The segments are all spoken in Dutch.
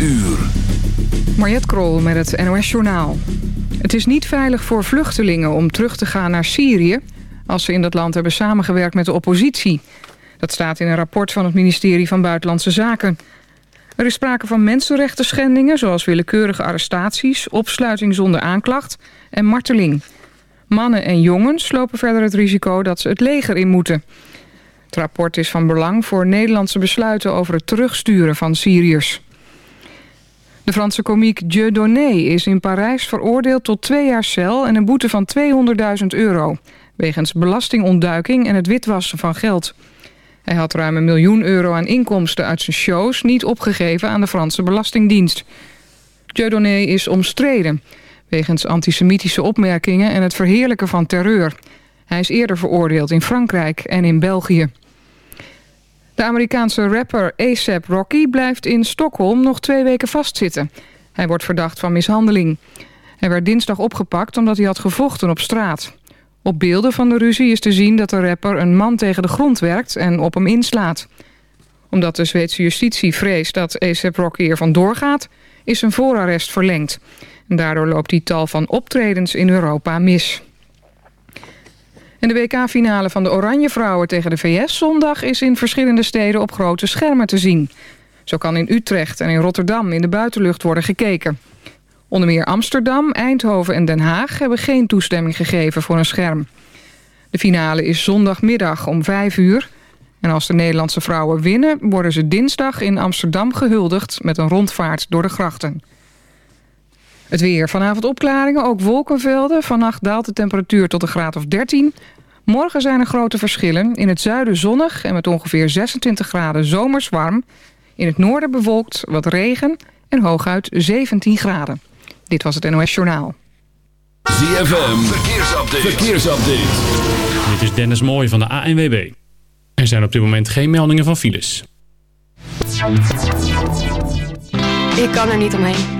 uur. Krol met het NOS Journaal. Het is niet veilig voor vluchtelingen om terug te gaan naar Syrië... als ze in dat land hebben samengewerkt met de oppositie. Dat staat in een rapport van het ministerie van Buitenlandse Zaken. Er is sprake van mensenrechten schendingen... zoals willekeurige arrestaties, opsluiting zonder aanklacht en marteling. Mannen en jongens lopen verder het risico dat ze het leger in moeten... Het rapport is van belang voor Nederlandse besluiten over het terugsturen van Syriërs. De Franse komiek Dieudonné is in Parijs veroordeeld tot twee jaar cel en een boete van 200.000 euro. Wegens belastingontduiking en het witwassen van geld. Hij had ruim een miljoen euro aan inkomsten uit zijn shows niet opgegeven aan de Franse Belastingdienst. Dieudonné is omstreden wegens antisemitische opmerkingen en het verheerlijken van terreur. Hij is eerder veroordeeld in Frankrijk en in België. De Amerikaanse rapper ASAP Rocky blijft in Stockholm nog twee weken vastzitten. Hij wordt verdacht van mishandeling. Hij werd dinsdag opgepakt omdat hij had gevochten op straat. Op beelden van de ruzie is te zien dat de rapper een man tegen de grond werkt en op hem inslaat. Omdat de Zweedse justitie vreest dat ASAP Rocky ervan doorgaat, is zijn voorarrest verlengd. En daardoor loopt die tal van optredens in Europa mis. En de WK-finale van de Oranje Vrouwen tegen de VS zondag... is in verschillende steden op grote schermen te zien. Zo kan in Utrecht en in Rotterdam in de buitenlucht worden gekeken. Onder meer Amsterdam, Eindhoven en Den Haag... hebben geen toestemming gegeven voor een scherm. De finale is zondagmiddag om 5 uur. En als de Nederlandse vrouwen winnen... worden ze dinsdag in Amsterdam gehuldigd... met een rondvaart door de grachten. Het weer. Vanavond opklaringen, ook wolkenvelden. Vannacht daalt de temperatuur tot een graad of 13. Morgen zijn er grote verschillen. In het zuiden zonnig en met ongeveer 26 graden zomers warm. In het noorden bewolkt, wat regen en hooguit 17 graden. Dit was het NOS Journaal. ZFM. Verkeersupdate. Verkeersupdate. Dit is Dennis Mooij van de ANWB. Er zijn op dit moment geen meldingen van files. Ik kan er niet omheen.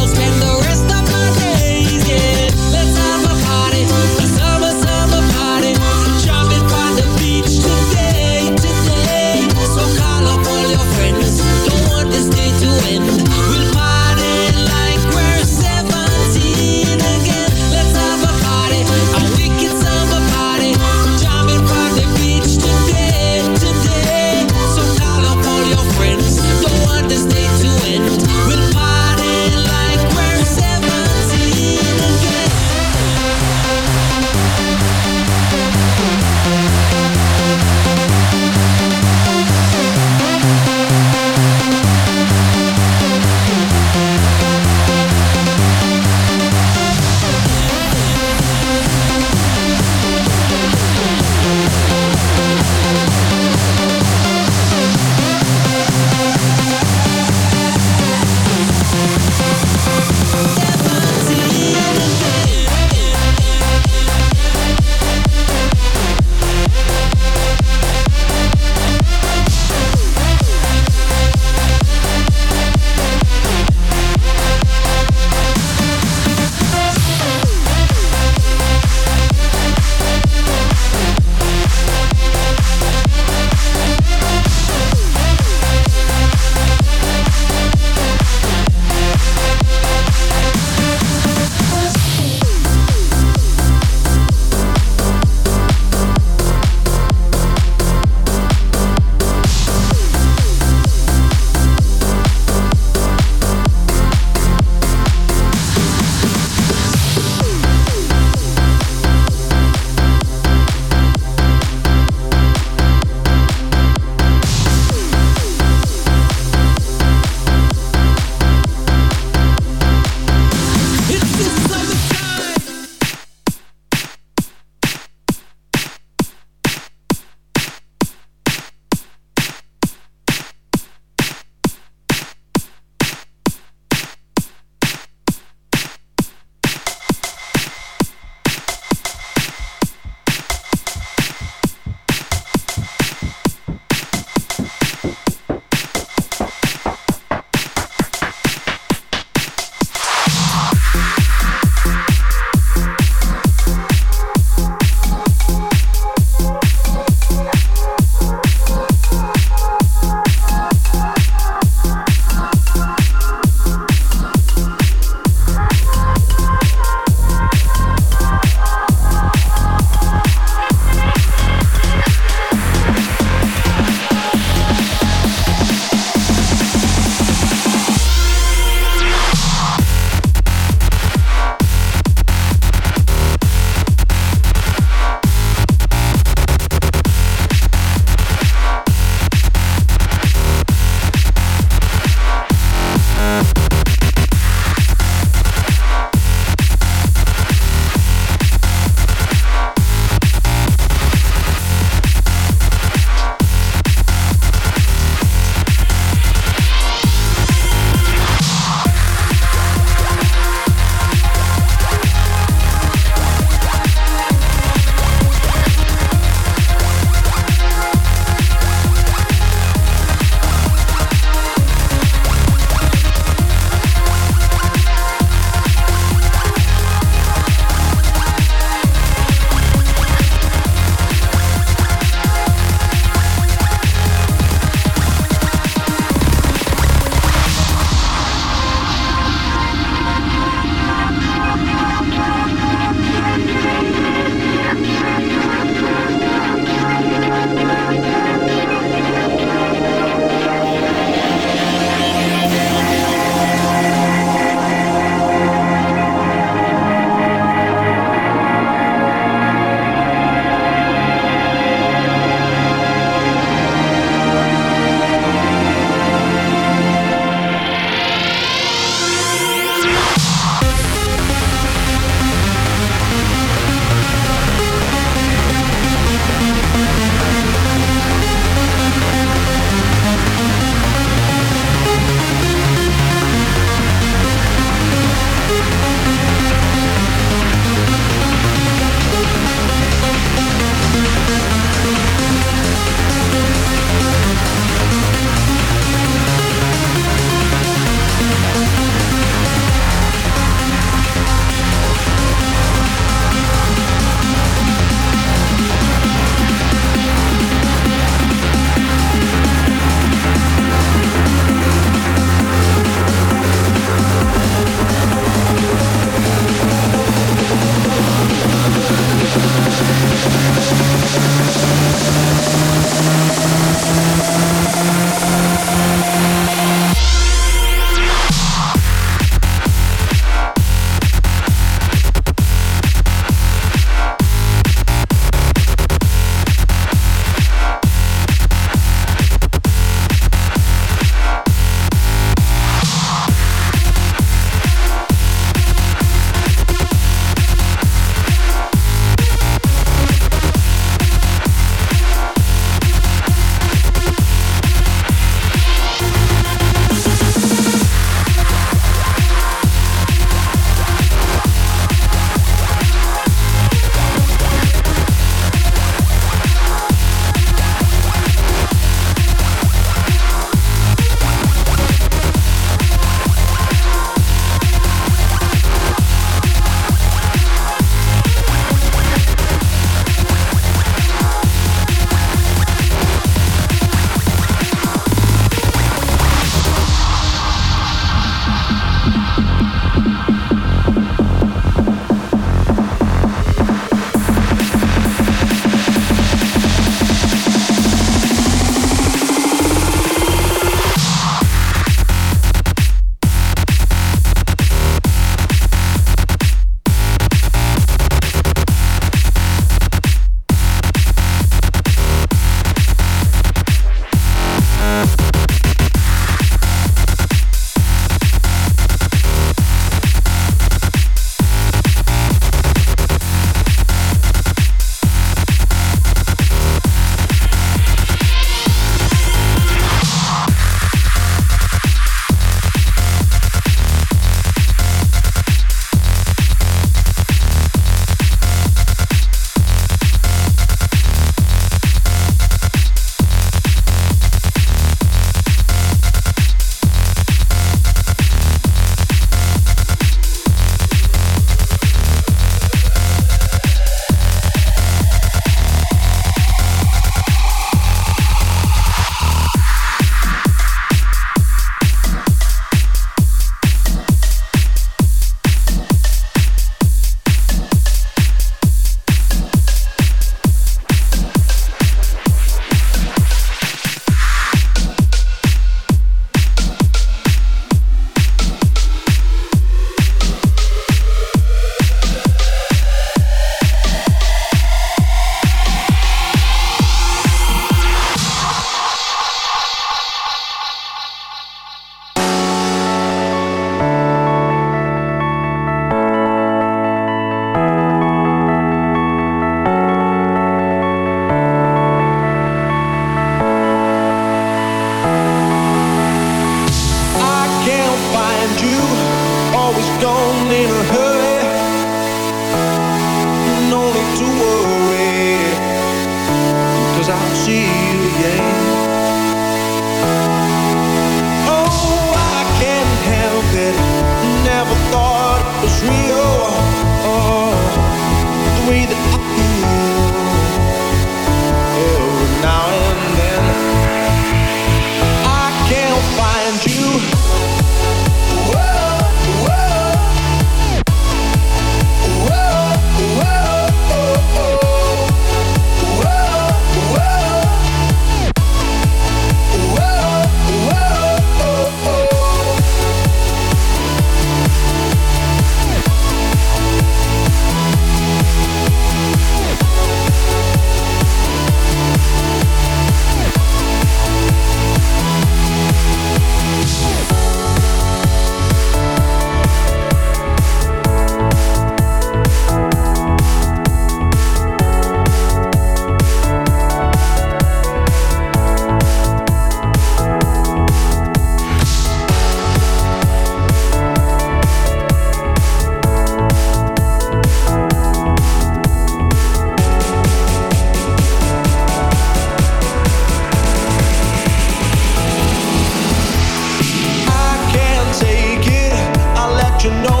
you know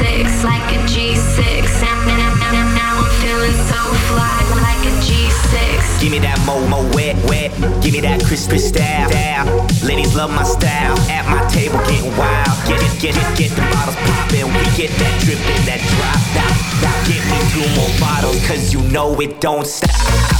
Like a G6. Now I'm feeling so fly, like a G6. Give me that mo mo wet wet. Give me that style. Ladies love my style. At my table getting wild. Get get get the bottles poppin'. We get that drip and that drop. Get me two more you know it don't stop.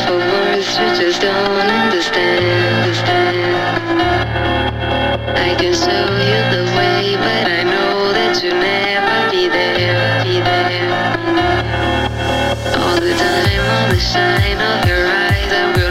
shine on your eyes, I